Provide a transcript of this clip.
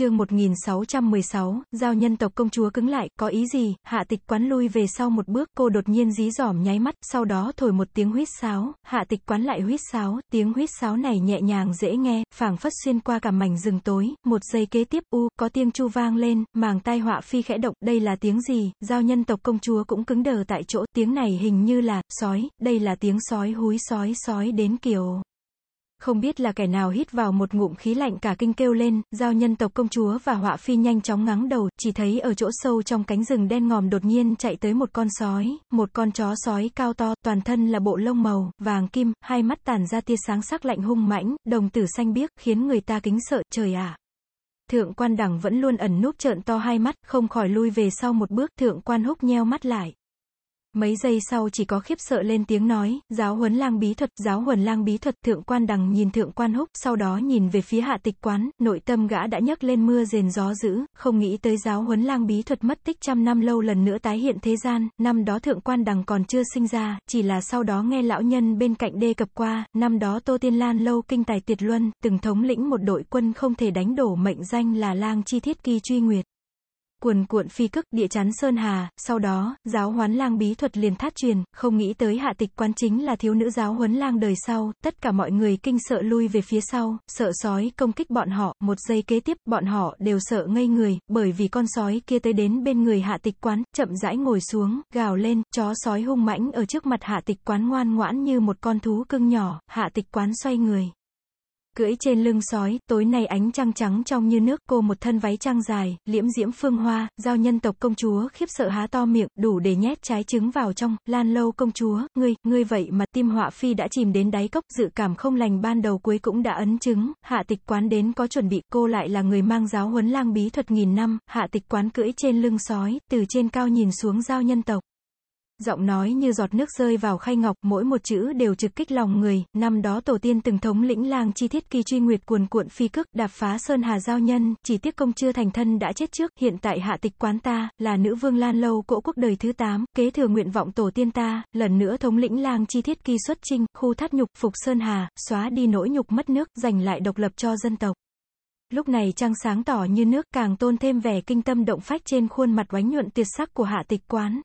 chương 1616, giao nhân tộc công chúa cứng lại, có ý gì, hạ tịch quán lui về sau một bước, cô đột nhiên dí dỏm nháy mắt, sau đó thổi một tiếng huýt sáo, hạ tịch quán lại huýt sáo, tiếng huýt sáo này nhẹ nhàng dễ nghe, phảng phất xuyên qua cả mảnh rừng tối, một giây kế tiếp, u, có tiếng chu vang lên, màng tai họa phi khẽ động, đây là tiếng gì, giao nhân tộc công chúa cũng cứng đờ tại chỗ, tiếng này hình như là, sói, đây là tiếng sói húi sói sói đến kiểu không biết là kẻ nào hít vào một ngụm khí lạnh cả kinh kêu lên, giao nhân tộc công chúa và họa phi nhanh chóng ngắng đầu, chỉ thấy ở chỗ sâu trong cánh rừng đen ngòm đột nhiên chạy tới một con sói, một con chó sói cao to, toàn thân là bộ lông màu, vàng kim, hai mắt tản ra tia sáng sắc lạnh hung mãnh, đồng tử xanh biếc, khiến người ta kính sợ, trời ạ. Thượng quan đẳng vẫn luôn ẩn núp trợn to hai mắt, không khỏi lui về sau một bước, thượng quan húc nheo mắt lại. Mấy giây sau chỉ có khiếp sợ lên tiếng nói, giáo huấn lang bí thuật, giáo huấn lang bí thuật, thượng quan đằng nhìn thượng quan húc, sau đó nhìn về phía hạ tịch quán, nội tâm gã đã nhấc lên mưa rền gió dữ, không nghĩ tới giáo huấn lang bí thuật mất tích trăm năm lâu lần nữa tái hiện thế gian, năm đó thượng quan đằng còn chưa sinh ra, chỉ là sau đó nghe lão nhân bên cạnh đê cập qua, năm đó Tô Tiên Lan lâu kinh tài tuyệt luân, từng thống lĩnh một đội quân không thể đánh đổ mệnh danh là lang chi thiết kỳ truy nguyệt cuồn cuộn phi cức, địa chắn sơn hà, sau đó, giáo huấn lang bí thuật liền thát truyền, không nghĩ tới hạ tịch quán chính là thiếu nữ giáo huấn lang đời sau, tất cả mọi người kinh sợ lui về phía sau, sợ sói công kích bọn họ, một giây kế tiếp, bọn họ đều sợ ngây người, bởi vì con sói kia tới đến bên người hạ tịch quán, chậm rãi ngồi xuống, gào lên, chó sói hung mãnh ở trước mặt hạ tịch quán ngoan ngoãn như một con thú cưng nhỏ, hạ tịch quán xoay người cưỡi trên lưng sói, tối nay ánh trăng trắng trong như nước, cô một thân váy trăng dài, liễm diễm phương hoa, giao nhân tộc công chúa khiếp sợ há to miệng, đủ để nhét trái trứng vào trong, lan lâu công chúa, ngươi, ngươi vậy mà tim họa phi đã chìm đến đáy cốc, dự cảm không lành ban đầu cuối cũng đã ấn chứng, hạ tịch quán đến có chuẩn bị, cô lại là người mang giáo huấn lang bí thuật nghìn năm, hạ tịch quán cưỡi trên lưng sói, từ trên cao nhìn xuống giao nhân tộc giọng nói như giọt nước rơi vào khay ngọc, mỗi một chữ đều trực kích lòng người, năm đó tổ tiên từng thống lĩnh lang chi thiết kỳ truy nguyệt cuồn cuộn phi cức, đạp phá sơn hà giao nhân, chỉ tiếc công chưa thành thân đã chết trước, hiện tại hạ tịch quán ta, là nữ vương lan lâu cỗ quốc đời thứ 8, kế thừa nguyện vọng tổ tiên ta, lần nữa thống lĩnh lang chi thiết kỳ xuất trinh, khu thắt nhục, phục sơn hà, xóa đi nỗi nhục mất nước, giành lại độc lập cho dân tộc. Lúc này trăng sáng tỏ như nước càng tôn thêm vẻ kinh tâm động phách trên khuôn mặt oánh nhuận tuyệt sắc của hạ tịch quán.